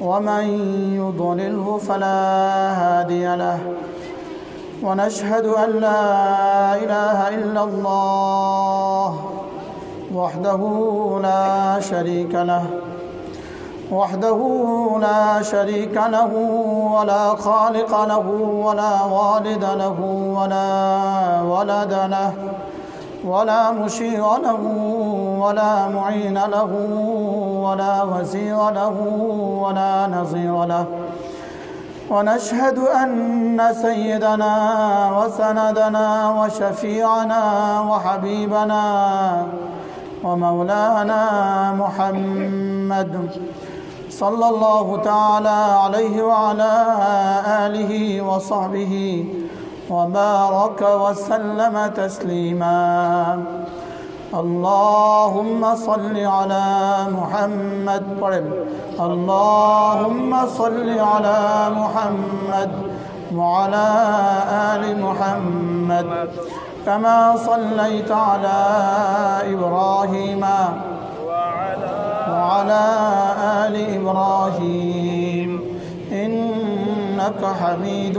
ومن يضلله فلا هادي له. ونشهد أن لا إله إلا الله وحده لا شريك له. وحده لا شريك له ولا خالق له ولا والد له ولا ولد له. ولا مشير له ولا معين له ولا وزير له ولا نظير له. ونشهد أن سيدنا وسندنا وشفيعنا وحبيبنا ومولانا محمد صلى الله تعالى عليه وعلى آله وصحبه وبارك وسلم تسليما. اللهم صل على محمد. اللهم صل على محمد وعلى آل محمد. كما صليت على إبراهيم وعلى آل إبراهيم. إنك حميد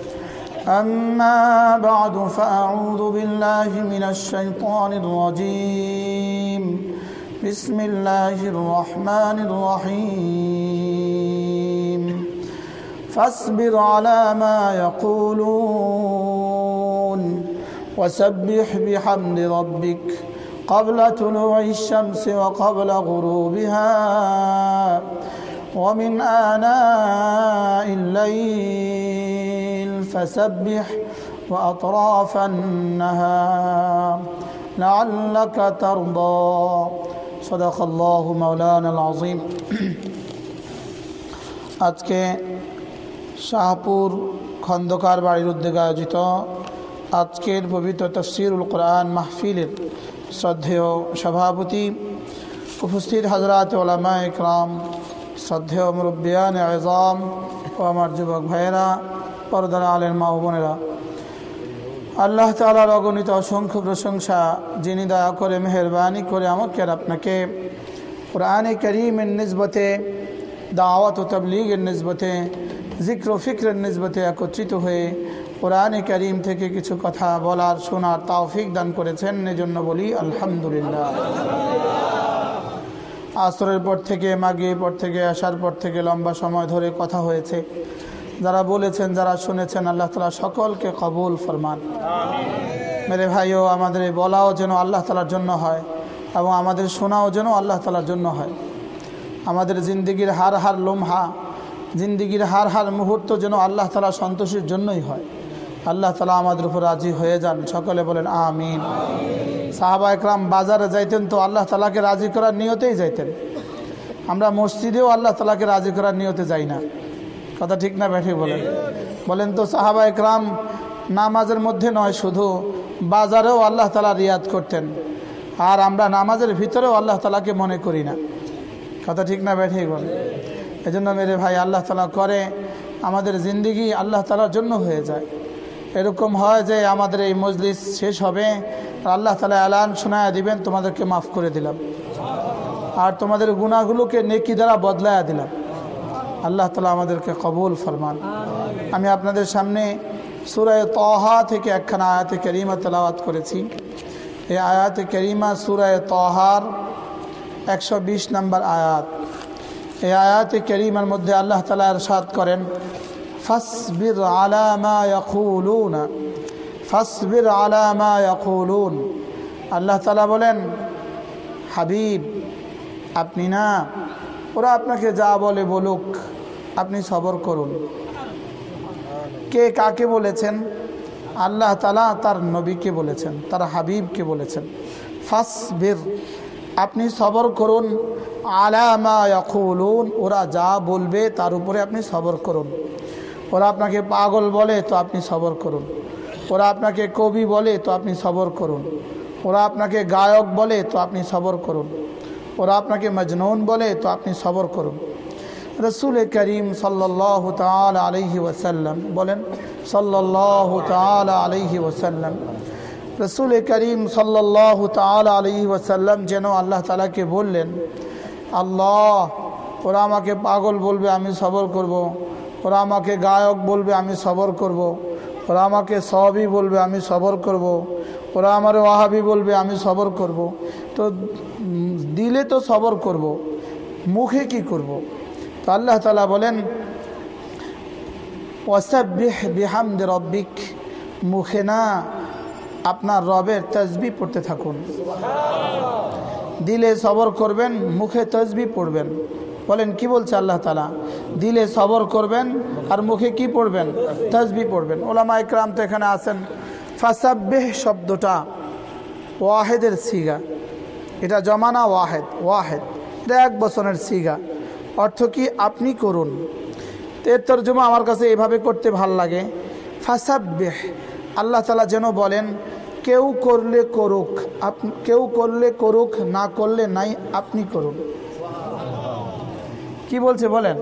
أما بعد فأعوذ بالله من الشيطان الرجيم. بسم الله الرحمن الرحيم. فاصبر على ما يقولون وسبح بحمد ربك قبل طلوع الشمس وقبل غروبها. ومن آناء الليل فسبح وأطراف النهار لعلك ترضى صدق الله مولانا العظيم আজকে শাহপুর খন্দকার বাড়ির উদ্যোগে আয়োজিত আজকের পবিত্র তফসিরুল কোরআন মাহফিলের শ্রদ্ধেয় সভাপতি উপস্থিত হজরত ওলামা ইকরাম শ্রদ্ধেয় মুরব্বিয়ান আজম ও আমার যুবক ভাইয়েরা, পরদার আলের মা বোনেরা। আল্লাহ তালার অগণিত অসংখ্য প্রশংসা যিনি দয়া করে, মেহরবানি করে আমাকে আপনাকে। কোরআনে করিমের নিজবতে দাওয়াত ও তবলিগের নিজবতে জিক্র ফিক্রের নিজবতে একত্রিত হয়ে কোরআনে করিম থেকে কিছু কথা বলার, শোনার তাওফিক দান করেছেন। এজন্য বলি আলহামদুলিল্লাহ। আসরের পর থেকে মাগিয়ে পর থেকে আসার পর থেকে লম্বা সময় ধরে কথা হয়েছে। যারা বলেছেন যারা শুনেছেন আল্লাহ তালা সকলকে কবুল ফরমান। মেরে ভাইও আমাদের বলাও যেন আল্লাহ তালার জন্য হয় এবং আমাদের শোনাও যেন আল্লাহ তালার জন্য হয়। আমাদের জিন্দিগির হার হার লোমহা জিন্দিগির হার হার মুহূর্ত যেন আল্লাহ তালা সন্তোষের জন্যই হয়। আল্লাহ তালা আমাদের উপর রাজি হয়ে যান। সকলে বলেন, আমিন। সাহাবা একরাম বাজারে যাইতেন তো আল্লাহ তালাকে রাজি করার নিয়তেই যাইতেন। আমরা মসজিদেও আল্লাহ তালাকে রাজি করার নিয়তে যাই না। কথা ঠিক না ব্যাঠে বলেন? বলেন তো, সাহাবা একরাম নামাজের মধ্যে নয়, শুধু বাজারেও আল্লাহ তালা রিয়াদ করতেন। আর আমরা নামাজের ভিতরেও আল্লাহ তালাকে মনে করি না। কথা ঠিক না ব্যাঠেই বলেন? এজন্য মেরে ভাই, আল্লাহ তালা করে, আমাদের জিন্দিগি আল্লাহ তালার জন্য হয়ে যায়। এরকম হয় যে আমাদের এই মজলিস শেষ হবে আল্লাহ তালা আলান শোনায় দিবেন তোমাদেরকে মাফ করে দিলাম। আর তোমাদের গুণাগুলোকে নেকি দ্বারা বদলায়া দিলাম। আল্লাহ তালা আমাদেরকে কবুল ফরমান। আমি আপনাদের সামনে সুরায় তহা থেকে একখানা আয়াতে করিমা তেলাওয়াত করেছি। এই আয়াতে করিমা সুরায় তহার একশো বিশ নম্বর আয়াত। এই আয়াতে করিমার মধ্যে আল্লাহ তালা এরশাদ করেন ফাসবির আলা মা ইয়াকুলুনা, ফাসবির আলামা ইয়াকুলুন। আল্লাহ তালা বলেন, হাবিব, আপনি না, ওরা আপনাকে যা বলে বলুক, আপনি সবর করুন। কে কাকে বলেছেন? আল্লাহ তালা তার নবীকে বলেছেন, তার হাবিবকে বলেছেন। ফাসবির, আপনি সবর করুন আলামা ইয়াকুলুন, ওরা যা বলবে তার উপরে আপনি সবর করুন। ওরা আপনাকে পাগল বলে, তো আপনি সবর করুন। ওরা আপনাকে কবি বলে, তো আপনি সবর করুন। ওরা আপনাকে গায়ক বলে, তো আপনি সবর করুন। ওরা আপনাকে মজনুন বলে, তো আপনি সবর করুন। রসুল করিম সাল্লাহ তাল আলহি ওসাল্লাম বলেন সাল্লাহ তাল আলহি ওসাল্লাম রসুল করিম সাল্লাহ তাল আলহি ওসাল্লাম যেন আল্লাহ তালাকে বললেন, আল্লাহ, ওরা আমাকে পাগল বলবে, আমি সবর করব। ওরা আমাকে গায়ক বলবে, আমি সবর করব। ওরা আমাকে সবই বলবে, আমি সবর করব। ওরা আমার ওয়াহাবি বলবে, আমি সবর করব। তো দিলে তো সবর করব। মুখে কি করব। তো আল্লাহ তালা বলেন ওয়াসাবিহ বিহামদ রব্বিক মুখে না আপনার রবের তসবি পড়তে থাকুন দিলে সবর করবেন, মুখে তসবি পড়বেন বলেন, কি বলছে আল্লাহ তালা দিলে সবর করবেন আর মুখে কি পড়বেন? তসবি পড়বেন। ওলামা ইকরাম তো এখানে আছেন। ফাসাব্বেহ শব্দটা ওয়াহেদের সিগা। এটা জমানা ওয়াহেদ ওয়াহেদ। এটা এক বছরের সিগা। অর্থ কি? আপনি করুন। এর তর্জমা আমার কাছে এভাবে করতে ভালো লাগে। ফাসাব্বেহ, আল্লাহ তালা যেন বলেন, কেউ করলে করুক কেউ করলে করুক, না করলে নাই, আপনি করুন। কি বলছে বলেন?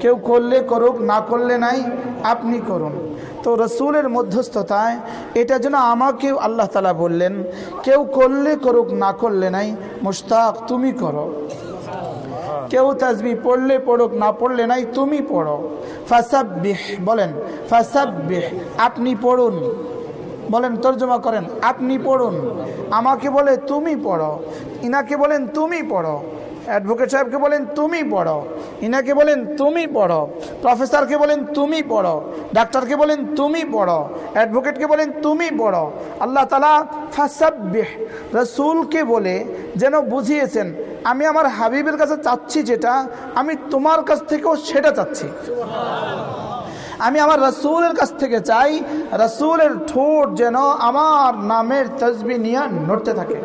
কেউ করলে করুক, না করলে নাই, আপনি করুন। তো রসুলের মধ্যস্থতায় এটা যেন আমাকেও আল্লাহ তালা বললেন, কেউ করলে করুক, না করলে নাই, মুশতাক, তুমি করো। কেউ তাজবি পড়লে পড়ুক, না পড়লে নাই, তুমি পড়ো। ফাসাব্বিহ, বলেন, ফাসাব্বিহ, আপনি পড়ুন। বলেন, তর্জমা করেন, আপনি পড়ুন। আমাকে বলে, তুমি পড়ো। ইনাকে বলেন, তুমি পড়ো। অ্যাডভোকেট সাহেবকে বলেন, তুমি পড়ো। ইনাকে বলেন, তুমি পড়ো। প্রফেসরকে বলেন, তুমি পড়ো। ডাক্তারকে বলেন, তুমি পড়ো। অ্যাডভোকেটকে বলেন, তুমি পড়ো। আল্লাহ তালা ফাসাব্বিহ। রসুলকে বলে, যেন বুঝিয়েছেন, আমি আমার হাবিবের কাছে চাচ্ছি যেটা, আমি তোমার কাছ থেকেও সেটা চাচ্ছি। আমি আমার রসুলের কাছ থেকে চাই, রসুলের ঠোঁট যেন আমার নামের তসবি নিয়ে নড়তে থাকে।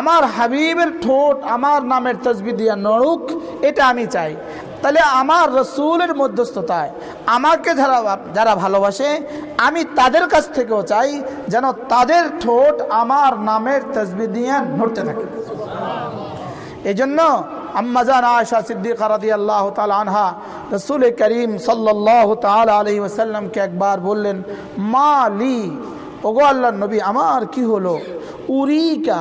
আমার হাবিবের ঠোঁট, আমার নামের তসবি দিয়ে নড়ুক, এটা আমি চাই। তাহলে আমার রসুলের মধ্যস্থতায়, আমাকে যারা যারা ভালোবাসে, আমি তাদের কাছ থেকেও চাই যেন তাদের ঠোঁট আমার নামের তসবি দিয়ে নড়তে থাকে। এই জন্য আম্মাজান আয়সা সিদ্দিকা রাদি আল্লাহ আনহা রসুল করিম সাল্লাহ তাল আলহি ওসাল্লামকে একবার বললেন, মা লি, ওগো আল্লাহ নবী, আমার কি হলো? উরিকা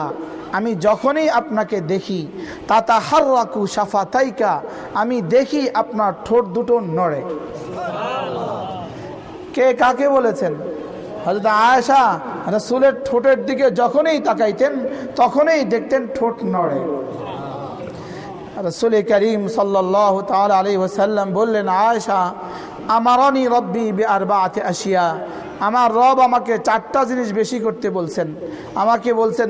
আমি যখনই আপনাকে দেখি তাতা হার রাকু সাফা তাইকা আমি দেখি আপনার ঠোঁট দুটো নড়ে। কে কাকে বলেছেন? হজরত আয়েশা রসুলের ঠোঁটের দিকে যখনই তাকাইতেন, তখনই দেখতেন ঠোঁট নড়ে। রসুল করিম সাল্লাহ তাল আলী ওসাল্লাম বললেন, আয়েশা, আমারনি রব্বি বে আর আসিয়া আমার রব আমাকে চারটা জিনিস বেশি করতে বলছেন। আমাকে বলছেন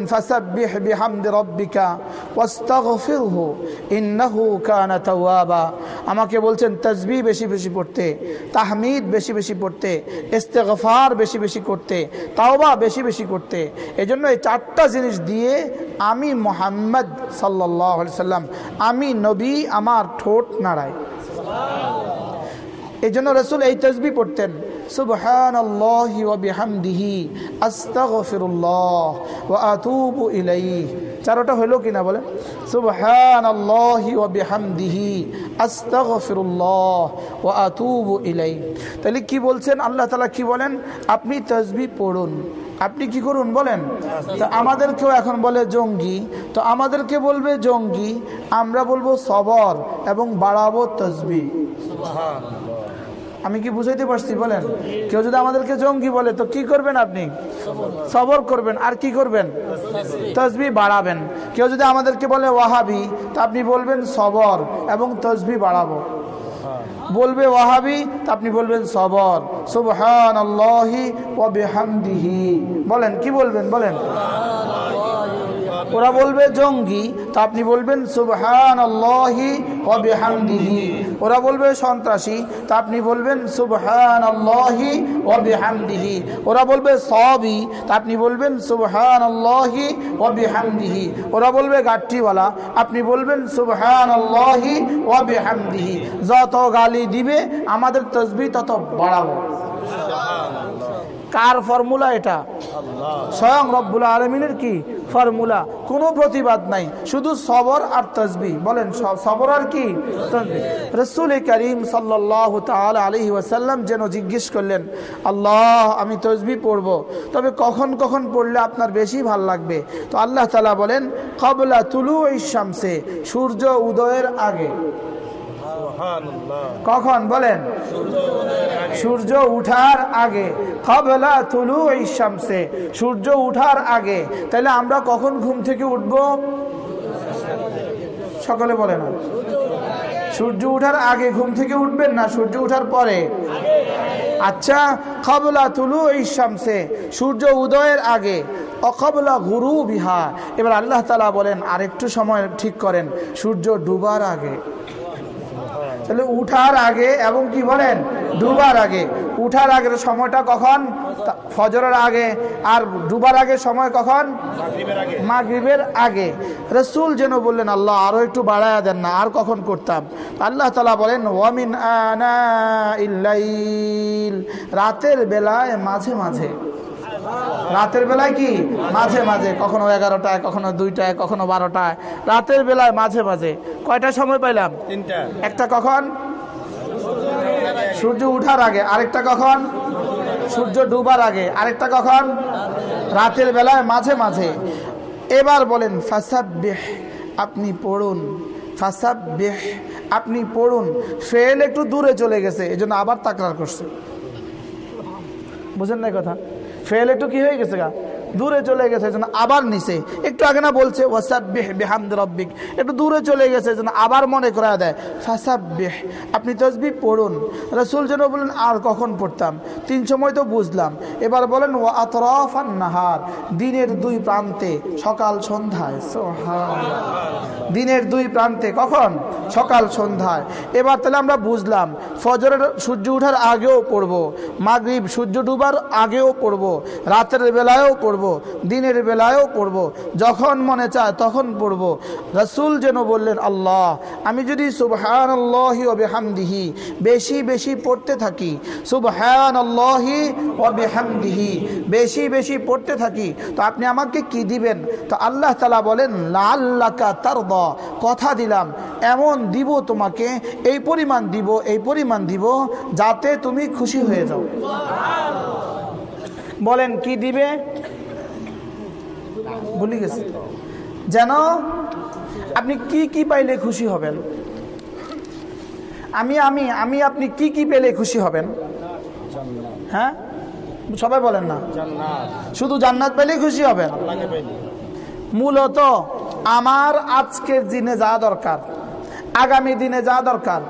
আমাকে বলছেন, তাসবিহ বেশি বেশি পড়তে, তাহমিদ বেশি বেশি পড়তে, ইস্তেগফার বেশি বেশি করতে, তাওবা বেশি বেশি করতে। এজন্য এই চারটা জিনিস দিয়ে আমি মোহাম্মদ সাল্লাহ সাল্লাম, আমি নবী, আমার ঠোঁট নাড়াই। এই জন্য রসুল এই তসবি পড়তেন। আল্লাহি ওয়া বিহামদিহি, আস্তাগফিরুল্লাহ ওয়া আতুবু ইলাইহি। চারোটা হলো কিনা বলে সুবহান আল্লাহি ওয়া বিহামদিহি, আস্তাগফিরুল্লাহ ওয়া আতুবু ইলাইহি। তাহলে কি বলছেন? আল্লাহ তাআলা কি বলেন? আপনি তসবি পড়ুন। আপনি কি করুন বলেন? তো আমাদেরকেও এখন বলে জঙ্গি। তো আমাদেরকে বলবে জঙ্গি। আমরা বলব সবর এবং বাড়াবো তসবি আমি কি বুঝাইতে পারছি, বলেন? কেউ যদি আমাদেরকে জঙ্গি বলে, তো কি করবেন আপনি? সবর করবেন, আর কি করবেন? তসবি বাড়াবেন। কেউ যদি আমাদেরকে বলে ওয়াহাবি, তো আপনি বলবেন সবর এবং তসবি বাড়াবো। বলবে ওয়াহাবি, তা আপনি বলবেন সবর। সুবহান আল্লাহি বলেন, কি বলবেন? বলেন। ওরা বলবে জঙ্গি তা আপনি বলবেন সুবহান আল্লাহি ওয়াবিহামদিহি ওরা বলবে সন্ত্রাসী তা আপনি বলবেন সুবহান আল্লাহি ওয়াবিহামদিহি ওরা বলবে সবই তা আপনি বলবেন সুবহান আল্লাহি ওয়াবিহামদিহি ওরা বলবে গাঠটিওয়ালা আপনি বলবেন সুবহান আল্লাহি ওয়াবিহামদিহি যত গালি দিবে আমাদের তসবি তত বাড়াবো। কার ফর্মুলা এটা? স্বয়ং রব্বুল আলমিনের কি ফর্মুলা? কোনো প্রতিবাদ নাই। শুধু সবর আর তসবি বলেন সবর আর কি? রসুল করিম সাল্লাহ তাল আলহি ওয়াসাল্লাম যেন জিজ্ঞেস করলেন, আল্লাহ, আমি তসবি পড়ব। তবে কখন কখন পড়লে আপনার বেশি ভালো লাগবে? তো আল্লাহ তালা বলেন, কবলা তুলু ইসামসে সূর্য উদয়ের আগে। কখন? বলেন। সূর্য উঠার আগে। কবলা তুলু ইসামসে সূর্য উঠার আগে। তাহলে আমরা কখন ঘুম থেকে উঠব? সকলে বলে না। সূর্য উঠার আগে ঘুম থেকে উঠবেন না? সূর্য উঠার পরে। আচ্ছা কবলা তুলু ইসামসে সূর্য উদয়ের আগে। অকবলা গুরু বিহা এবার আল্লাহ তালা বলেন, আরেকটু সময় ঠিক করেন। সূর্য ডুবার আগে। তাহলে উঠার আগে এবং কি বলেন, ডুবার আগে। উঠার আগের সময়টা কখন? ফজরের আগে। আর ডুবার আগে সময় কখন? মাগরিবের আগে। রসুল যেন বললেন, আল্লাহ আরও একটু বাড়ায়া দেন না, আর কখন করতাম? আল্লাহ তালা বলেন, ওয়ামিন আনা ইল্লাইল রাতের বেলায় মাঝে মাঝে রাতের বেলায় কি? মাঝে মাঝে কখনো এগারোটায় কখনো দুইটায় কখনো বারোটায়। রাতের বেলায় মাঝে মাঝে। কয়টা সময় পাইলাম? একটা কখন? সূর্য উঠার আগে। আরেকটা কখন? সূর্য ডুবার আগে। আরেকটা কখন? রাতের বেলায় মাঝে মাঝে। এবার বলেন ফাসাব্বিহ আপনি পড়ুন। ফাসাব্বিহ আপনি পড়ুন। ফেল একটু দূরে চলে গেছে এই জন্য আবার তাকরার করছে। বুঝেন না কথা? ফেল একটু কি হয়ে গেছে গা? দূরে চলে গেছে, যেন আবার নিচে। একটু আগে না বলছে, ওয়াসাব্বিহ বিহামদ রব্বিক। একটু দূরে চলে গেছে, যেন আবার মনে করা দেয়, ফাসাব্বিহ। আপনি তসবি পড়ুন। রসুল যেন বলেন, আর কখন পড়তাম? তিন সময় তো বুঝলাম। এবার বলেন ও আতরফান নাহার। দিনের দুই প্রান্তে সকাল সন্ধ্যায়। দিনের দুই প্রান্তে কখন? সকাল সন্ধ্যায়। এবার তাহলে আমরা বুঝলাম, ফজরের সূর্য ওঠার আগেও পড়ব, মাগরিব সূর্য ডুবার আগেও পড়ব, রাতের বেলায়ও পড়ব। দিনের বেলায়ও পড়ব, যখন মনে চায় তখন পড়ব। রসুল যেন বললেন, আল্লাহ, আমি যদি সুবহান আল্লাহি হামদিহি বেশি বেশি পড়তে থাকি সুবহান আল্লাহি হামদিহি বেশি বেশি পড়তে থাকি, তো আপনি আমাকে কি দিবেন? তো আল্লাহ তালা বলেন লাল্লাকা তার কথা দিলাম, এমন দিব তোমাকে, এই পরিমাণ দিব, এই পরিমাণ দিব, যাতে তুমি খুশি হয়ে যাও। বলেন, কি দিবে? ভুলে গেছি। যেন আপনি কি কি পাইলে খুশি হবেন? আমি আমি আমি আপনি কি কি পেলে খুশি হবেন? হ্যাঁ? সবাই বলেন না। শুধু জান্নাত পেলেই খুশি হবেন? মূলত আমার আজকের দিনে যা দরকার, আগামী দিনে যা দরকার,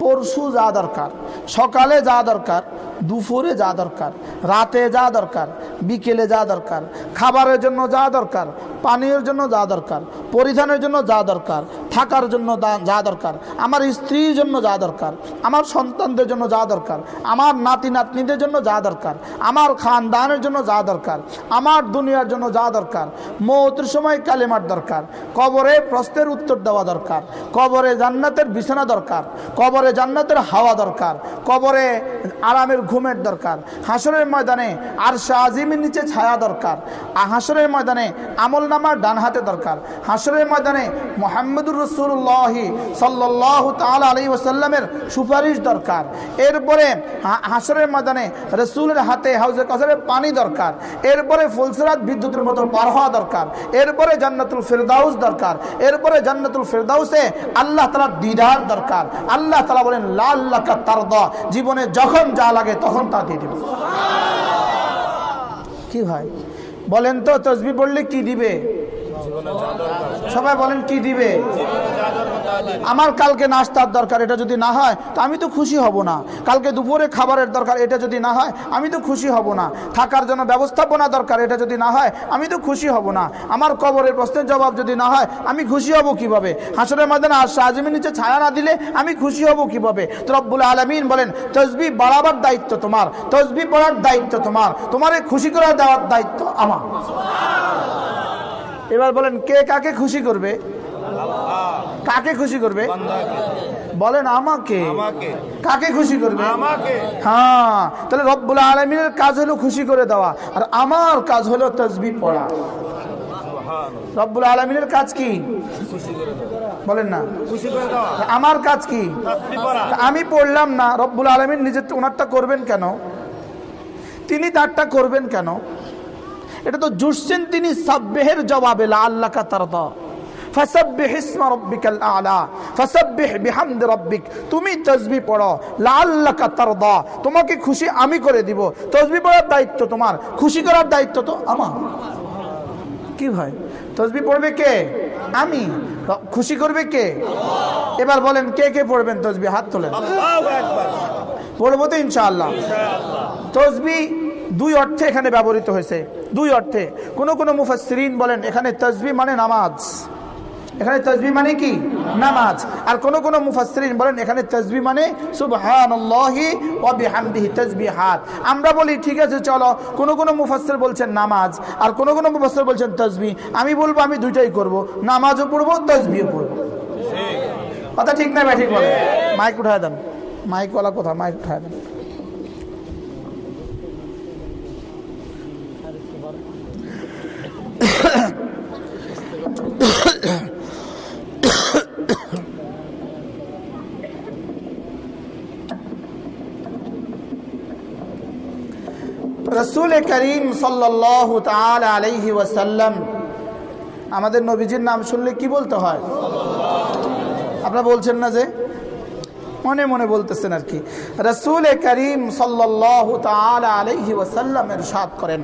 পরশু যা দরকার, সকালে যা দরকার, দুপুরে যা দরকার, রাতে যা দরকার বিকেলে যা দরকার, খাবারের জন্য যা দরকার, পানীয়ের জন্য যা দরকার, পরিধানের জন্য যা দরকার থাকার জন্য যা দরকার। আমার স্ত্রীর জন্য যা দরকার। আমার সন্তানদের জন্য যা দরকার। আমার নাতি নাতনিদের জন্য যা দরকার। আমার খানদানের জন্য যা দরকার। আমার দুনিয়ার জন্য যা দরকার। মৌতের সময় কালেমার দরকার। কবরে প্রশ্নের উত্তর দেওয়া দরকার। কবরে জান্নাতের বিছানা দরকার। কবরে জান্নাতের হাওয়া দরকার। কবরে আরামের ঘুমের দরকার। হাসরের ময়দানে আর শাহিমের নিচে ছায়া দরকার। হাসরের ময়দানে আমল নামার ডান হাতে দরকার। হাসরের ময়দানে মোহাম্মদুর রসুল্লাহ সাল্লাহ তাল আলী ওসাল্লামের সুপারিশ দরকার। এরপরে হাসরের ময়দানে রসুলের হাতে হাউজে পানি দরকার। এরপরে ফুলসরাত বিদ্যুতের মতো পার হওয়া দরকার। এরপরে জান্নাতুল ফেরদাউস দরকার। এরপরে জান্নাতুল ফেরদাউসে আল্লাহ তালা দিদার দরকার। আল্লাহ তালা বলেন লাল তার জীবনে যখন যা লাগে তখন তা দিয়ে দিব। কি ভাই? বলেন তো তসবি পড়লে কি দিবে? সবাই বলেন কি দিবে? আমার কালকে নাস্তার দরকার এটা যদি না হয় তো আমি তো খুশি হব না। কালকে দুপুরে খাবারের দরকার এটা যদি না হয় আমি তো খুশি হব না। থাকার জন্য ব্যবস্থাপনা দরকার এটা যদি না হয় আমি তো খুশি হব না। আমার কবরের প্রশ্নের জবাব যদি না হয় আমি খুশি হব কীভাবে? হাসরের ময়দানে আর শাহজিমের নিচে ছায়া না দিলে আমি খুশি হব কীভাবে? তো রব্বুল আলমিন বলেন তসবি বাড়াবার দায়িত্ব তোমার তসবি পড়ার দায়িত্ব তোমার তোমার খুশি করার দেওয়ার দায়িত্ব আমার। এবার বলেন কে কাকে খুশি করবে? কাকে খুশি করবে? বলেন আমাকে। কাকে খুশি করবে? হ্যাঁ তাহলে রব্বুল আলমিনের কাজ হলো খুশি করে দেওয়া আর আমার কাজ হলো তসবি পড়া। রব্বুল আলমিনের কাজ কি? বলেন না। আমার কাজ কি? আমি পড়লাম না রব্বুল আলমিন নিজের ওনারটা করবেন কেন? তিনি তারটা করবেন কেন? এটা তো জুসছেন তিনি সাব্বেহের জবাবে লা আল্লাহ কাতারদা ফাসাব্বিহ ইসমা রাব্বিকাল আলা ফাসাব্বিহ বিহামদি রাব্বিক। তুমি তাসবিহ পড়ো লাআল্লাকা তারদা। তোমাকে খুশি আমি করে দিব। তাসবিহ পড়ার দায়িত্ব তোমার খুশি করার দায়িত্ব তো আমার। কি ভাই? তসবি পড়বে কে? আমি। খুশি করবে কে? এবার বলেন কে কে পড়বেন তসবি? হাত তোলেন। পড়ব তো ইনশাআল্লাহ। তসবি দুই অর্থে এখানে ব্যবহৃত হয়েছে। দুই অর্থে। কোন কোন মুফাসরিন বলেন, এখানে তসবি মানে নামাজ। এখানে তসবি মানে কি? নামাজ। আর কোন কোন মুফাসরিন বলেন, এখানে তসবি মানে তাসবিহাত। আমরা বলি, ঠিক আছে, চলো। কোন কোন মুফাসসির বলছেন নামাজ, আর কোন কোন মুফাসসির বলছেন তসবি আমি বলব, আমি দুইটাই করব। নামাজও পড়ব তসবিও পড়ব। কথা ঠিক না ভাই, ঠিক বলে? মাইক উঠায় দেন। মাইকওয়ালা কোথা মাইক উঠায় দেন রসুল করিম সাল্লাহ ওয়াসাল্লাম। আমাদের নবীজির নাম শুনলে কি বলতে হয়? আপনারা বলছেন না যে? মনে মনে বলতেছেন আর কি। রসুল করিম সাল্লাহ সাদ করেন।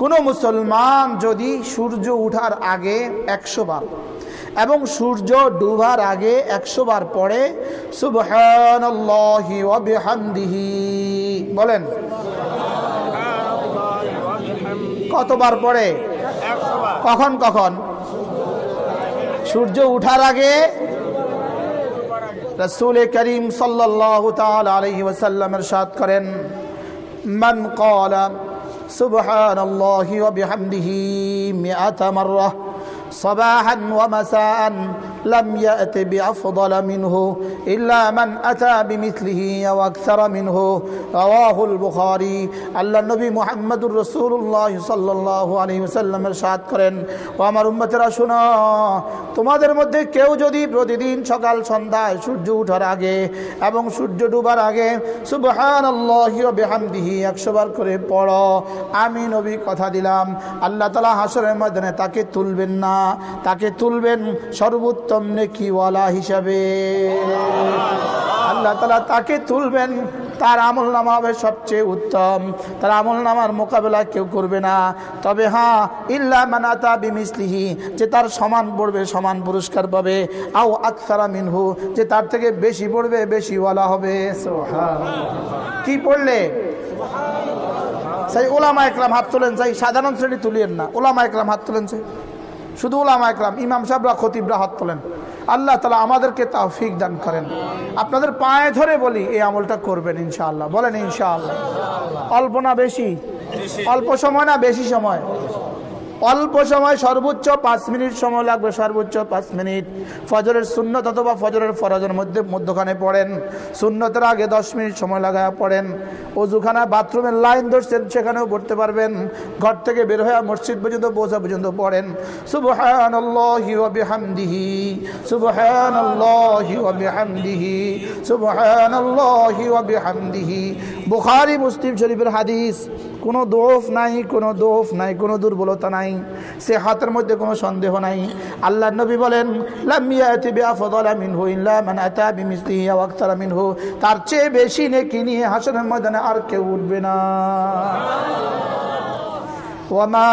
কোন মুসলমান যদি সূর্য উঠার আগে একশো বার এবং সূর্য ডুবার আগে একশো বার সুবহানাল্লাহি ওয়া বলেন। কতবার পড়ে কখন কখন সূর্য উঠার আগে রসুল করিম সাল্লাহ আলহি ওসাল্লামের সাদ করেন من قال سبحان الله وبحمده مئة مرة صباحا ومساء لم يأت بأفضل منه إلا من أتى بمثله أو أكثر منه رواه البخاري আল্লাহ নবী মোহাম্মদুর রসুল্লাহ সাল্লাহ আলী সাল্লামের সাদ করেন ও আমার উম্মতেরা শোনো তোমাদের মধ্যে কেউ যদি প্রতিদিন সকাল সন্ধ্যায় সূর্য উঠার আগে এবং সূর্য ডুবার আগে সুবহান বেহামদিহি একশো বার করে পড়ো আমি নবী কথা দিলাম আল্লাহ তালা হাসরের ময়দানে তাকে তুলবেন না তাকে তুলবেন সর্বোত্তম নেকিওয়ালা হিসাবে? আল্লাহ তালা তাকে তুলবেন, তার আমল নামা হবে সবচেয়ে উত্তম। তার আমল নামার মোকাবেলা কেউ করবে না। তবে হ্যাঁ ইল্লা মানাতা বিমিসলিহি, যে তার সমান পড়বে, সমান পুরস্কার পাবে। আও আকসারা মিনহু, যে তার থেকে বেশি পড়বে, বেশি ওয়ালা হবে। কি পড়লে? সেই ওলামা একরাম হাত তোলেন চাই সাধারণ শ্রেণি তুলিয়েন না। ওলামা একরাম হাত তোলেন চাই শুধু ওলামা একরাম, ইমাম সাহরা খতিবরা হাত তোলেন। আল্লাহ তালা আমাদেরকে তাওফিক দান করেন। আপনাদের পায়ে ধরে বলি, এই আমলটা করবেন ইনশাআল্লাহ। বলেন ইনশাআল্লাহ। অল্প না বেশি? অল্প সময় না বেশি সময়? অল্প সময় সর্বোচ্চ পাঁচ মিনিট সময় লাগবে, সর্বোচ্চ পাঁচ মিনিট। ফজরের শূন্যত অথবা ফজরের ফরজের মধ্যে মধ্যখানে পড়েন। শূন্যতের আগে দশ মিনিট সময় লাগায় পড়েন। অজুখানা বাথরুমের লাইন ধরছেন, সেখানেও পড়তে পারবেন। ঘর থেকে বের হয়ে মসজিদ পর্যন্ত, বোঝা পর্যন্ত পড়েন। সুবহানাল্লাহি ওয়া বিহামদিহি। বুখারী, মুসলিম শরীফের হাদিস। কোনো দোফ নাই, কোনো দোফ নাই, কোনো দুর্বলতা নাই। সে হাতের মধ্যে কোনো সন্দেহ নাই। আল্লাহ নবী বলেন তার চেয়ে বেশি নেকি নিয়ে হাসনের ময়দানে আর কেউ উঠবে না। ওয়ামা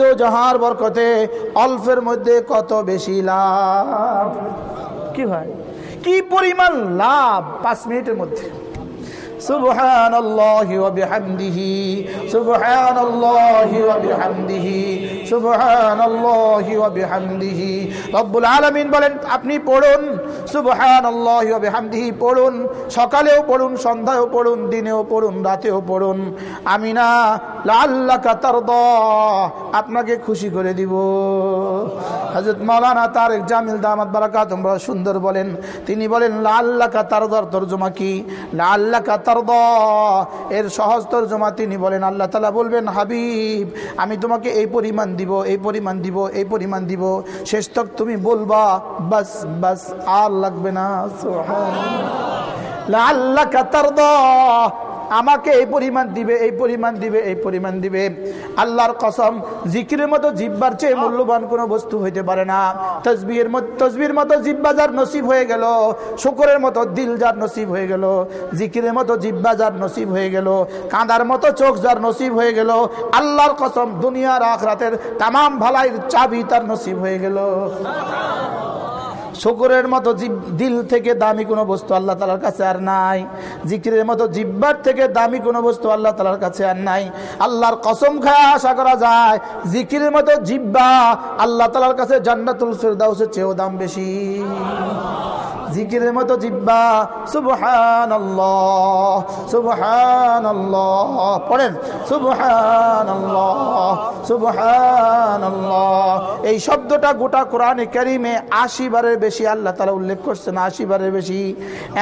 দো জাহার বরকতে অল্পের মধ্যে কত বেশি লাভ? কি ভাই? কি পরিমাণ লাভ পাঁচ মিনিটের মধ্যে? سبحان الله وبحمده سبحان الله وبحمده سبحان الله وبحمده رب العالمين বলেন আপনি পড়ুন সুবহান আল্লাহ বিহামদিহি পড়ুন সকালেও পড়ুন সন্ধ্যায়ও পড়ুন দিনেও পড়ুন রাতেও পড়ুন আমি না লাল্লাকা তারদা আপনাকে খুশি করে দিব হযরত মাওলানা তারেক জামিল দামাত বারাকাত বড় সুন্দর বলেন তিনি বলেন লাল্লাকা তারদার তরজমা কি লাল্লাকা এর সহজ তর্জমা তিনি বলেন, আল্লাহ তালা বলবেন, হাবিব, আমি তোমাকে এই পরিমাণ দিব, এই পরিমাণ দিব, এই পরিমাণ দিব। শেষ তক তুমি বলবা, বাস বাস, আর লাগবে না আমাকে এই পরিমাণ দিবে, এই পরিমাণ দিবে, এই পরিমাণ দিবে। আল্লাহর কসম, জিকিরের মতো জিব্বার চেয়ে মূল্যবান কোনো বস্তু হইতে পারে না। তসবির মতো তসবির মতো জিব্বা যার নসিব হয়ে গেল, শুকরের মতো দিল যার নসিব হয়ে গেল, জিকিরের মতো জিব্বা যার নসিব হয়ে গেল, কাঁদার মতো চোখ যার নসিব হয়ে গেল, আল্লাহর কসম, দুনিয়ার আখ রাতের তামাম ভালাইয়ের চাবি তার নসিব হয়ে গেল। শুকুরের মতো দিল থেকে দামি কোনো বস্তু আল্লাহ তালার কাছে আর নাই। জিকিরের মতো জিব্বার থেকে দামি কোনো বস্তু আল্লাহ তালার কাছে আর নাই। আল্লাহর কসম খায়, আশা করা যায়, জিকিরের মতো জিব্বা আল্লাহ তালার কাছে জান্নাতুল ফেরদাউসের চেয়েও দাম বেশি। জিকিরের মতো জিব্বা। সুবহান সুবহান পড়েন। সুবহান সুবহান এই শব্দটা গোটা কোরআনে কারিমে আশি বারের বেশি আল্লাহ তালা উল্লেখ করছেন, আশি বারের বেশি।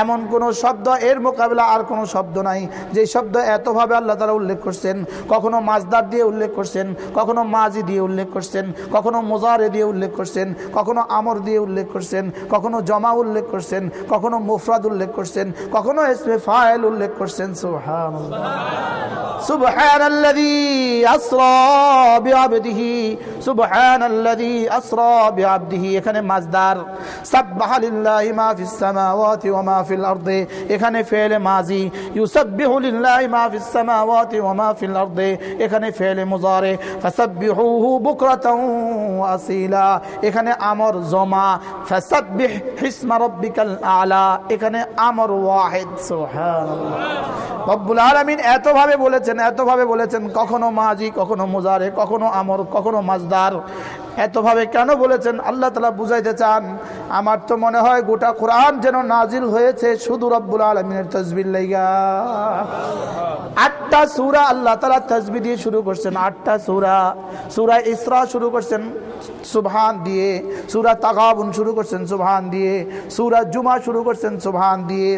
এমন কোন শব্দ এর মোকাবেলা আর কোনো শব্দ নাই। যে শব্দ এতভাবে আল্লাহ তালা উল্লেখ করছেন, কখনো মাজদার দিয়ে উল্লেখ করছেন, কখনো মাজি দিয়ে উল্লেখ করছেন, কখনো মোজারে দিয়ে উল্লেখ করছেন, কখনো আমর দিয়ে উল্লেখ করছেন, কখনো জমা উল্লেখ করছেন, কখনো মুফরাদ উল্লেখ করছেন, কখনো ইসমে ফাইল উল্লেখ করছেন, সুবহানাল্লাহ। সুবহানাল্লাযী আসরা বিআবদিহি, সুবহানাল্লাযী আসরা বিআবদিহি। এখানে মাজদার লিল্লাহি মা ফিস সামাওয়াতি ওয়া মা ফিল আরদি। এখানে মাজি, ইউসাব্বিহু লিল্লাহি মা ফিস সামাওয়াতি ওয়া মা ফিল আরদি। এখানে মুজারে, ফাসাব্বিহুহু বুকরাতাও ওয়া আসিলা। এখানে আমর জমা, ফাসাব্বিহ হিসমা রাব্বিকাল আলা, এখানে আমর ওয়াহিদ রব্বুল আলামিন এতভাবে বলেছেন এতভাবে বলেছেন, কখনো মাজি, কখনো মুজারে, কখনো আমর, কখনো মাজদার। এতভাবে কেন বলেছেন? আল্লাহ তালা বুঝাইতে চান আমার তো মনে হয় গোটা কোরআন যেন নাজিল হয়েছে, শুধু রব্বুল আলমিনের তসবির লাইগা। আটটা সুরা আল্লাহ তালা তসবি দিয়ে শুরু করছেন, আটটা সুরা। সুরা ইসরা শুরু করছেন, সুবহান দিয়ে। সুরা তাগাবুন শুরু করছেন, সুবহান দিয়ে। সুরা জুমা শুরু করছেন, সুবহান দিয়ে।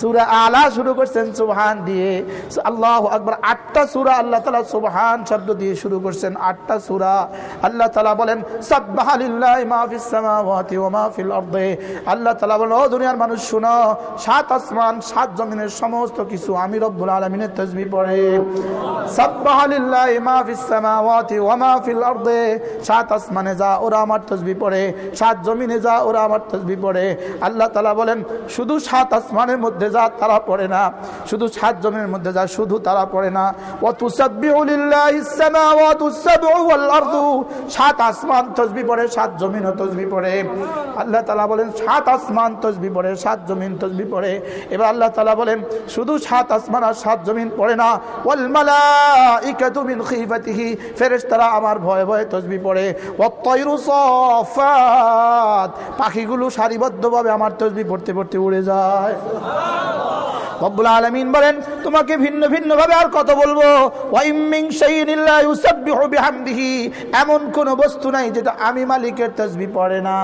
সুরা আলা শুরু করছেন, সুবহান দিয়ে। আল্লাহ আকবর, আটটা সুরা আল্লাহ তালা সুবহান শব্দ দিয়ে শুরু করছেন, আটটা সুরা। আল্লাহ তালা বলেন আল্লাহ তালা বলেন, ও দুনিয়ার মানুষ, শুনো, সাত আসমান, সাত জমিনের সমস্ত কিছু আমি রব্বুল আলমিনের তসবি পড়ে। সাত আসমানে যা ওরা আমার তসবি পড়ে, সাত জমিনে যা ওরা আমার তসবি পড়ে। আল্লাহ তালা বলেন, শুধু সাত আসমানের মধ্যে যা তারা পড়ে না, শুধু সাত জমিনের মধ্যে যা শুধু তারা পড়ে না। ও তুসাব্বিহুলিল্লাহি সামাওয়াতু সাবউ ওয়াল আরদু। সাত আসমান তসবি পড়ে, সাত জমিন তসবি পড়ে। আল্লাহ তালা বলেন, সাত আসমান তসবি পড়ে, সাত জমিন তসবি পড়ে। এবার আল্লাহ তালা বলেন, শুধু সাত আসমান আর সাত জমিন পড়ে না মিন খিফাতিহি, ফেরেশতারা আমার ভয়ে ভয়ে তসবি পড়ে। ওয়াত-তায়রু পাখিগুলো সারিবদ্ধভাবে আমার তসবি পড়তে পড়তে উড়ে যায়। রব্বুল আলামিন বলেন, তোমাকে ভিন্ন ভিন্ন ভাবে আর কত বলব? এমন কোন বস্তু নাই যেটা আমি মালিকের তসবি পড়ে না।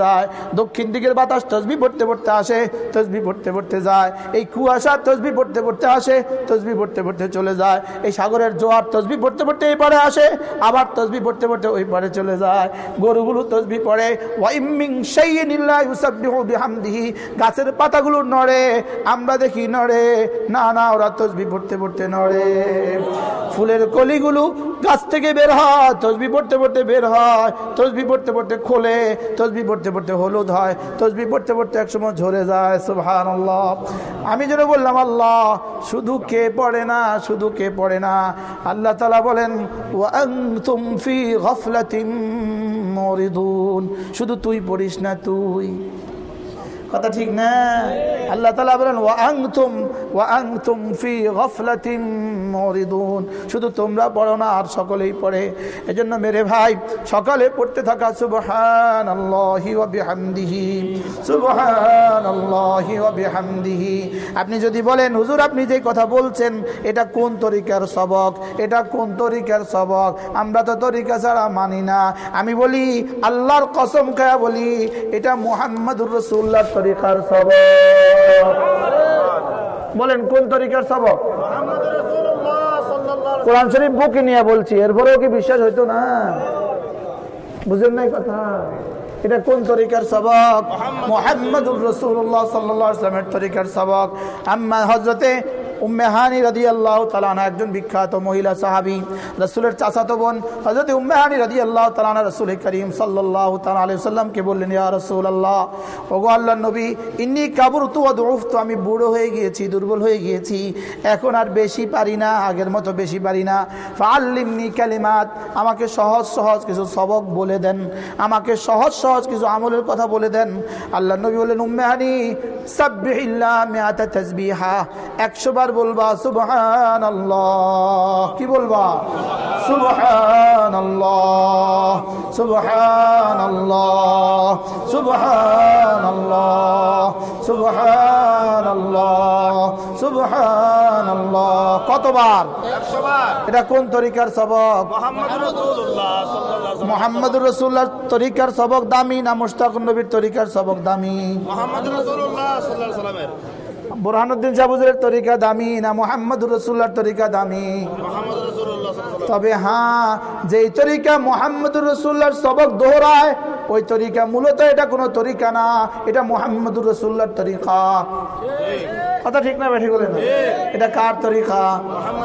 যায় দক্ষিণ দিকের বাতাস তসবি পড়তে পড়তে আসে তসবি পড়তে পড়তে পড়তে যায় এই কুয়াশা তসবি পড়তে পড়তে আসে তসবি পড়তে পড়তে চলে যায় এই সাগরের জোয়ার তসবি পড়তে পড়তে এই পারে আসে আবার তসবি পড়তে পড়তে ওই পারে চলে যায় গরুগুলো তসবি পড়ে। ওয়াইমিং বিহামদিহি। গাছের পাতাগুলো নড়ে, আমরা দেখি নড়ে। না না, ওরা তসবি পড়তে পড়তে নড়ে। ফুলের কলিগুলো গাছ থেকে বের হয়, তসবি পড়তে পড়তে বের হয়, তসবি পড়তে পড়তে খোলে, তসবি পড়তে পড়তে হলুদ হয়, তসবি পড়তে পড়তে একসময় ঝরে যায় সুবহান আমি যেন বললাম, আল্লাহ, শুধু কে পড়ে না, শুধু কে পড়ে না? আল্লাহ তালা বলেন শুধু তুই পড়িস না, তুই। কথা ঠিক না? আল্লাহ তালা বলেন, ওয়া আংতুম ওয়া আংতুম ফি গফলাতিম মরিদুন। শুধু তোমরা পড়ো না, আর সকলেই পড়ে। এজন্য মেরে ভাই, সকালে পড়তে থাকা সুবহান আল্লাহি ওয়া বিহামদিহি সুবহান আল্লাহি ওয়া বিহামদিহি। আপনি যদি বলেন, হুজুর, আপনি যে কথা বলছেন, এটা কোন তরিকার সবক? এটা কোন তরিকার সবক? আমরা তো তরিকা ছাড়া মানি না। আমি বলি, আল্লাহর কসম খায়া বলি, এটা মুহাম্মদুর রসুল্লাহ তরিকার সবক। বলেন, কোন তরিকার সবক? কোরআন শরীফ বুকে নিয়ে বলছি, এরপরেও কি বিশ্বাস হইতো না? বুঝেন নাই কথা? এটা কোন তরিকার সবক? মোহাম্মদুর রসুল্লাহ সাল্লাহ ইসলামের তরিকার সবক। আম্মা হজরতে উম্মেহানি রাদি আল্লাহ তালানা একজন বিখ্যাত মহিলা সাহাবি, রসুলের চাচাতো বোন। হজরত উম্মেহানি রাদি আল্লাহ তালানা রসুল করিম সাল্লাহ তালা আলি সাল্লামকে বললেন, ইয়া রসুল আল্লাহ ওগো আল্লাহ নবী, ইন্নি কাবুর তু তো আমি বুড়ো হয়ে গিয়েছি, দুর্বল হয়ে গিয়েছি, এখন আর বেশি পারি না, আগের মতো বেশি পারি না। ফাল্লিমনি কালিমাত, আমাকে সহজ সহজ কিছু সবক বলে দেন, আমাকে সহজ সহজ কিছু আমলের কথা বলে দেন। আল্লাহ নবী বললেন উম্মেহানি সাব্বিহিল্লাহ মিয়াতা তাসবিহা 100 বার একবার বলবা সুবহান কি বলবা? সুবহান সুবহান সুবহান সুবহান সুবহান কতবার? এটা কোন তরিকার সবক? মোহাম্মদ রসুল্লাহ তরিকার সবক দামি না মুস্তাক নবীর তরিকার সবক দামি? মোহাম্মদ রসুল্লাহ বোরহানুদ্দিন জাবুজের তরিকা দামি না মোহাম্মদুর রসুল্লার তরিকা দামি? তবে হ্যাঁ যে তরিকা মোহাম্মদুর রসুল্লার সবক দোহরায়, ওই তরিকা মূলত এটা কোনো তরিকা না, এটা মোহাম্মদুর রসুল্লার তরিকা। কথা ঠিক না বেঠে বলেন এটা কার তরিকা?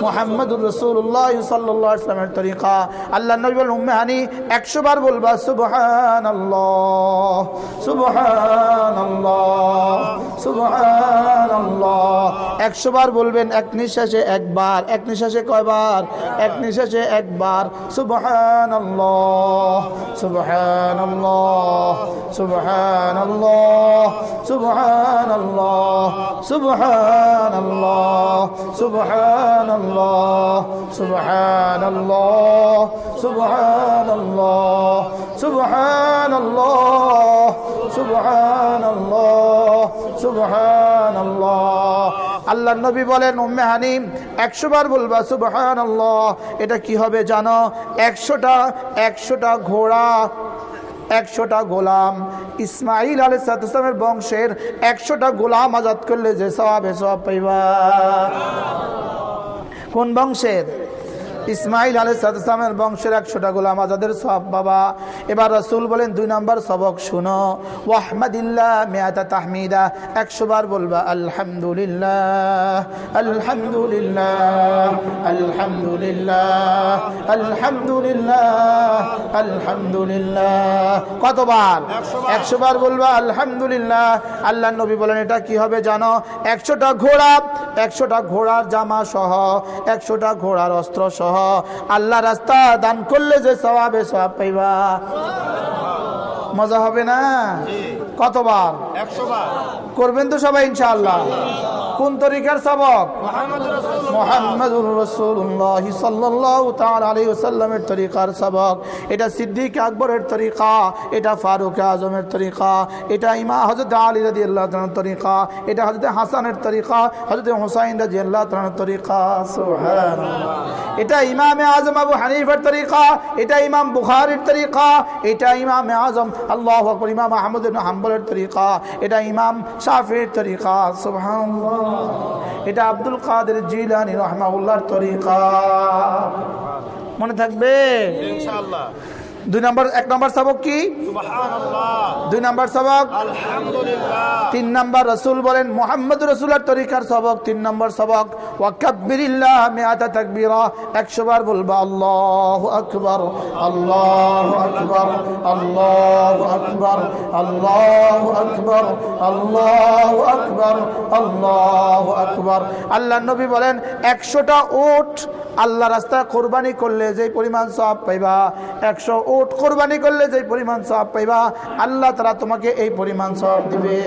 মোহাম্মদুর রসুল্লাহ সাল্লাহ ইসলামের তরিকা। আল্লাহ নবী বল উম্মেহানি একশো বার বলবা সুবহান আল্লাহ সুবহান আল্লাহ সুবহান আল্লাহ একশো বার বলবেন এক নিঃশ্বাসে একবার এক নিঃশ্বাসে কয়বার এক নিঃশ্বাসে একবার সুবহান আল্লাহ সুবহান আল্লাহ সুবহান আল্লাহ সুবহান আল্লাহ সুবহান আল্লাহ নবী বলেন, উম্মে হানিম, একশো বার বলবা সুবহান এটা কি হবে জানো? একশোটা একশোটা ঘোড়া একশোটা গোলাম। ইসমাইল আলাইসালামের বংশের একশোটা গোলাম আজাদ করলে যে সব সব পাইবা। কোন বংশের? ইসমাইল আলাইসালামের বংশের একশোটা গোলাম আজাদের সব বাবা। এবার রসুল বলেন দুই নম্বর সবক শুনো। ওয়াহমাদিল্লাহ মেয়াতা তাহমিদা একশো বার বলবা আলহামদুলিল্লাহ আলহামদুলিল্লাহ আলহামদুলিল্লাহ আলহামদুলিল্লাহ আলহামদুলিল্লাহ। কতবার? একশো বার। বলবা আলহামদুলিল্লাহ। আল্লাহ নবী বলেন এটা কি হবে জানো? একশোটা ঘোড়া একশোটা ঘোড়ার জামা সহ একশোটা ঘোড়ার অস্ত্র সহ আল্লাহ রাস্তা দান করলে যে সবাবে সব পাইবা। মজা হবে না? কতবার? করবেন তো সবাই ইনশাআল্লাহ। কোন তরিকার সবক? মোহাম্মদুর রসুল্লাহ সাল্লাল্লাহু তাআলা আলাইহি ওয়াসাল্লামের তরিকার সবক। এটা সিদ্দিক আকবরের তরিকা এটা ফারুক আজমের তরিকা এটা ইমা হযরত আলী রাদিয়াল্লাহু তাআলার তরিকা এটা হযরত হাসানের তরিকা হযরত হুসাইন রাদিয়াল্লাহু তাআলার তরিকা। সুবহানাল্লাহ। এটা ইমামে আজম আবু হানিফার তরিকা এটা ইমাম বুখারীর তরিকা এটা ইমাম আজম আল্লাহু আকবার ইমাম আহমদ ইবনে হাম্বলের তরিকা এটা ইমাম শাফির তরিকা। সুবহানাল্লাহ। এটা আব্দুল কাদের জিলানি রহমাউল্লাহর তরিকা। মনে থাকবে? ইনশাআল্লাহ। দুই নম্বর এক নম্বর সবক কি? দুই নম্বর সবক? তিন নম্বর রসুল বলেন মোহাম্মদ রসুলের তরিকার সবক। তিন নম্বর সবক ওয়াকাব্বিরিল্লাহ মিআতা তাকবীরা। 100 বার বলবা আল্লাহু আকবার আল্লাহু আকবার আল্লাহু আকবার আল্লাহু আকবার আল্লাহু আকবার আল্লাহু আকবার। আল্লাহ নবী বলেন 100টা উট আল্লাহ রাস্তায় কোরবানি করলে যে পরিমাণ সওয়াব পাইবা 100 উট কোরবানি করলে যে পরিমাণ সব পাইবা, আল্লাহ তারা তোমাকে এই পরিমাণ সব দিবে।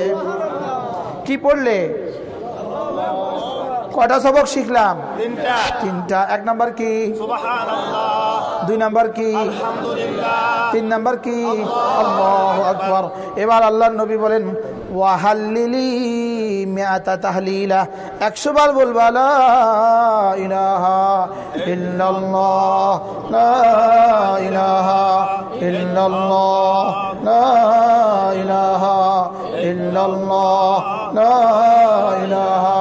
কি পড়লে? কয়টা সবক শিখলাম? তিনটা। এক নাম্বার কি? দুই নাম্বার কি? তিন নাম্বার কি? আল্লাহু আকবার। এবার আল্লাহর নবী বলেন ওয়াহাল্লিলি মিআতা তাহলিলা। 100 বার বলবা লা ইলাহা ইল্লাল্লাহ লা ইলাহা ইল্লাল্লাহ লা ইলাহা ইল্লাল্লাহ লা ইলাহা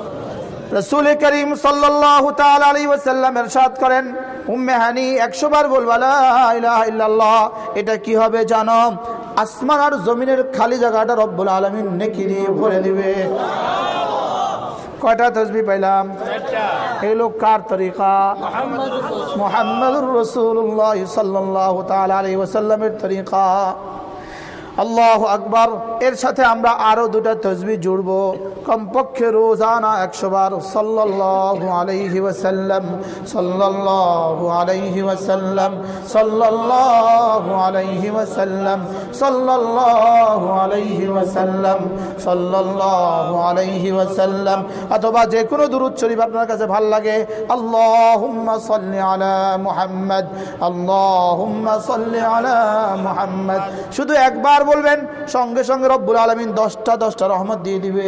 রসুল করিম সাল্লাল্লাহু তাআলা আলাইহি ওয়াসাল্লাম ইরশাদ করেন উম্মে হানি 100 বার বলবা লা ইলাহা ইল্লাল্লাহ। এটা কি হবে জানো? আসমান আর জমিনের খালি জায়গাটা রব্বুল আলামিন নেকি দিয়ে ভরে দিবে। কয়টা তসবি পাইলাম? এগুলো কার তরিকা? মোহাম্মদুর রসুল্লাহ সাল্লাহ তাআলা আলাইহি ওয়াসাল্লামের তরিকা। আল্লাহ আকবার। এর সাথে আমরা আরও দুটা তসবি জুড়ব। কমপক্ষে রোজানা একশো বার সাল্লাল্লাহু আলাইহি ওয়াসাল্লাম, সাল্লাল্লাহু আলাইহি অথবা যে কোনো দুরূদ শরীফ আপনার কাছে ভালো লাগে, আল্লাহুম্মা সাল্লি আলা শুধু একবার বলবেন, সঙ্গে সঙ্গে রব্বুল আলমিন দশটা দশটা রহমত দিয়ে দিবে।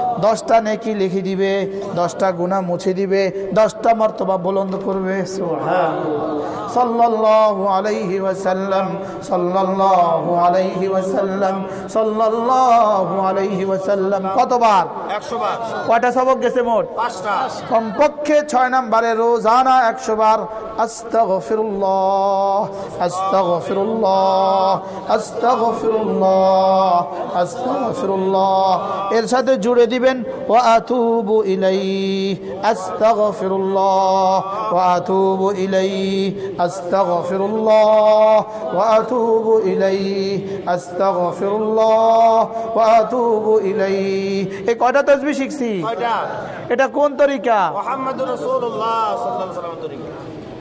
দশটা নেকি লিখে দিবে দশটা গুণা মুছে দিবে দশটা মর্তবা বুলন্দ করবে। সাল্লাল্লাহু আলাইহি ওয়াসাল্লাম সাল্লাল্লাহু আলাইহি ওয়াসাল্লাম সাল্লাল্লাহু আলাইহি ওয়াসাল্লাম কতবার? 100 বার কয়টা সবক গেছে মোট? পাঁচটা। কমপক্ষে ছয় নম্বরে রোজানা একশো বার আস্তাগফিরুল্লাহ আস্তাগফিরুল্লাহ আস্তাগফিরুল্লাহ আস্তাগফিরুল্লাহ। এর সাথে জুড়ে দিবেন ওয়া আতুবু ইলাই আস্তাগফিরুল্লাহ আতুবু ইলাইহি আস্তাগফিরুল্লাহ আতুবু ইলাইহি আস্তাগফিরুল্লাহ আতুবু ইলাইহি। এই কয়টা তাসবিহ শিখছি? এটা কোন তরিকা? মুহাম্মাদুর রাসূলুল্লাহ সাল্লাল্লাহু আলাইহি ওয়াসাল্লাম তরিকা।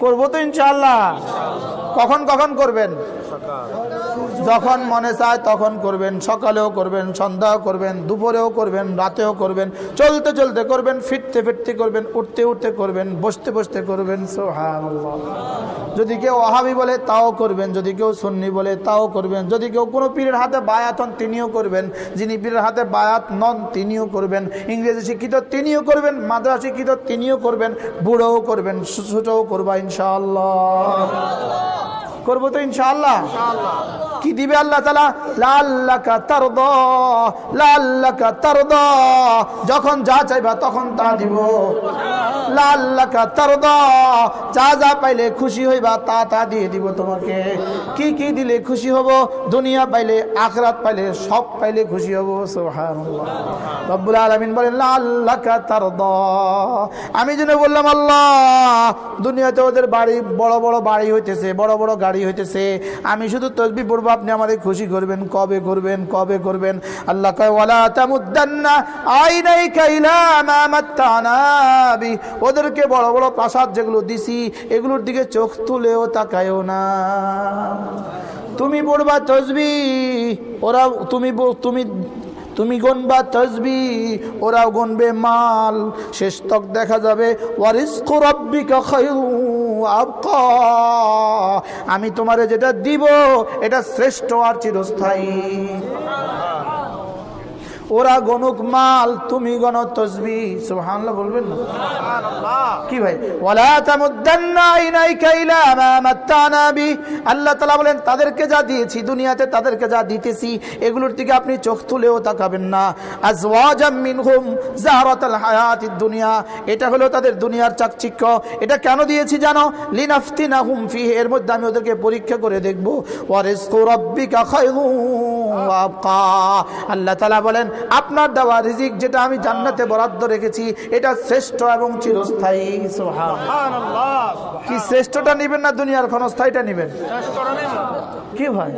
করব তো ইনশাল্লাহ কখন কখন করবেন? যখন মনে চায় তখন করবেন সকালেও করবেন সন্ধ্যাও করবেন দুপুরেও করবেন রাতেও করবেন চলতে চলতে করবেন ফিরতে ফিরতে করবেন উঠতে উঠতে করবেন বসতে বসতে করবেন। যদি কেউ অহাবি বলে তাও করবেন যদি কেউ সুন্নি বলে তাও করবেন যদি কেউ কোনো পীরের হাতে বায়াত হন তিনিও করবেন যিনি পীরের হাতে বায়াত নন তিনিও করবেন ইংরেজি শিক্ষিত তিনিও করবেন মাদ্রাসা শিক্ষিত তিনিও করবেন বুড়োও করবেন ছোটও করবা ইনশাল্লাহ করব তো ইনশাল্লাহ কি দিবে আল্লাহ তালা লাল্লাকা তারদ লাল্লাকা তারদ। যখন যা চাইবা তখন তা দিব। লাল্লাকা তারদ, যা যা পাইলে খুশি হইবা তা তা দিয়ে দিব তোমাকে। কি কি দিলে খুশি হব? দুনিয়া পাইলে, আখরাত পাইলে, সব পাইলে খুশি হব। আলামিন বলেন লাল্লাকা তারদ। আমি যেন বললাম, আল্লাহ, দুনিয়াতে ওদের বাড়ি বড় বড় বাড়ি হইতেছে, বড় বড় গাড়ি হইতেছে। আমি শুধু তসবি পড়ব আপনি আমাদের খুশি করবেন, কবে করবেন কবে করবেন? আল্লাহ তামুদ্দান্না আইনাই ওদেরকে বড় বড় প্রাসাদ যেগুলো দিছি, এগুলোর দিকে চোখ তুলেও তাকায়ও না। তুমি পড়বা তসবি, ওরা তুমি তুমি তুমি গনবা তসবি ওরাও গনবে মাল। শেষ তক দেখা যাবে আমি তোমারে যেটা দিব, এটা শ্রেষ্ঠ আর চিরস্থায়ী। ওরা গনুক মাল তুমি গণ তসবি। সুবহানাল্লাহ বলবেন না? কি ভাই? ওয়ালা তামুদ্দান্না আইনাইকা ইলা মা মাত্তানা বি। আল্লাহ তাআলা বলেন তাদেরকে যা দিয়েছি দুনিয়াতে তাদেরকে যা দিতেছি এগুলোর দিকে আপনি চোখ তুলেও তাকাবেন না। আজওয়াজাম মিনহুম জাহরাতাল হায়াতিদ দুনিয়া। এটা হলো তাদের দুনিয়ার চাকচিক্য। এটা কেন দিয়েছি জানো? লিনাফতিনাহুম ফিহি। এর মধ্যে আমি ওদেরকে পরীক্ষা করে দেখব। ওয়া রিজকু রাব্বিকা খায়রু ওয়া আবকা। আল্লাহ তাআলা বলেন আপনার দেওয়া রিজিক যেটা আমি জান্নাতে বরাদ্দ রেখেছি এটা শ্রেষ্ঠ এবং চিরস্থায়ী। কি শ্রেষ্ঠটা নিবেন না দুনিয়ার ক্ষণস্থায়ীটা নেবেন। কি ভাই?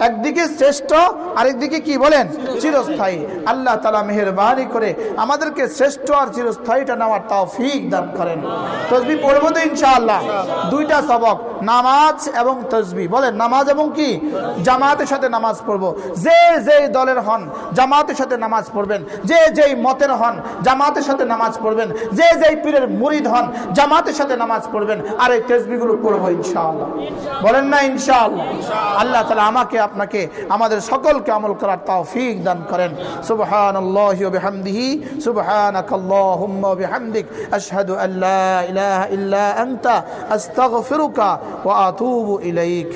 একদিকে শ্রেষ্ঠ, আরেকদিকে কি বলেন? চিরস্থায়ী। আল্লাহ তালা মেহরবানি করে আমাদেরকে শ্রেষ্ঠ আর চিরস্থায়ীটা নেওয়ার তাও ফিক দান করেন। তসবি পড়ব তো ইনশাআল্লাহ। দুইটা সবক, নামাজ এবং তসবি। বলেন, নামাজ এবং কি? জামাতের সাথে নামাজ পড়ব। যে যে দলের হন, জামাতের সাথে নামাজ পড়বেন। যে যেই মতের হন, জামাতের সাথে নামাজ পড়বেন। যে যেই পীরের মুরিদ হন, জামাতের সাথে নামাজ পড়বেন। আর এই তসবিগুলো পড়ব ইনশাআল্লাহ। বলেন না ইনশাআল্লাহ। আল্লাহ তালা আমাকে আপনাকে আমাদের সকলকে আমল করার তৌফিক দান করেন। সুবহানাল্লাহি ওয়া বিহামদিহি, সুবহানাকাল্লাহুম্মা ওয়া বিহামদিক, আশহাদু আল্লা ইলাহা ইল্লা আনতা, আস্তাগফিরুকা ওয়া আতুবু ইলাইক।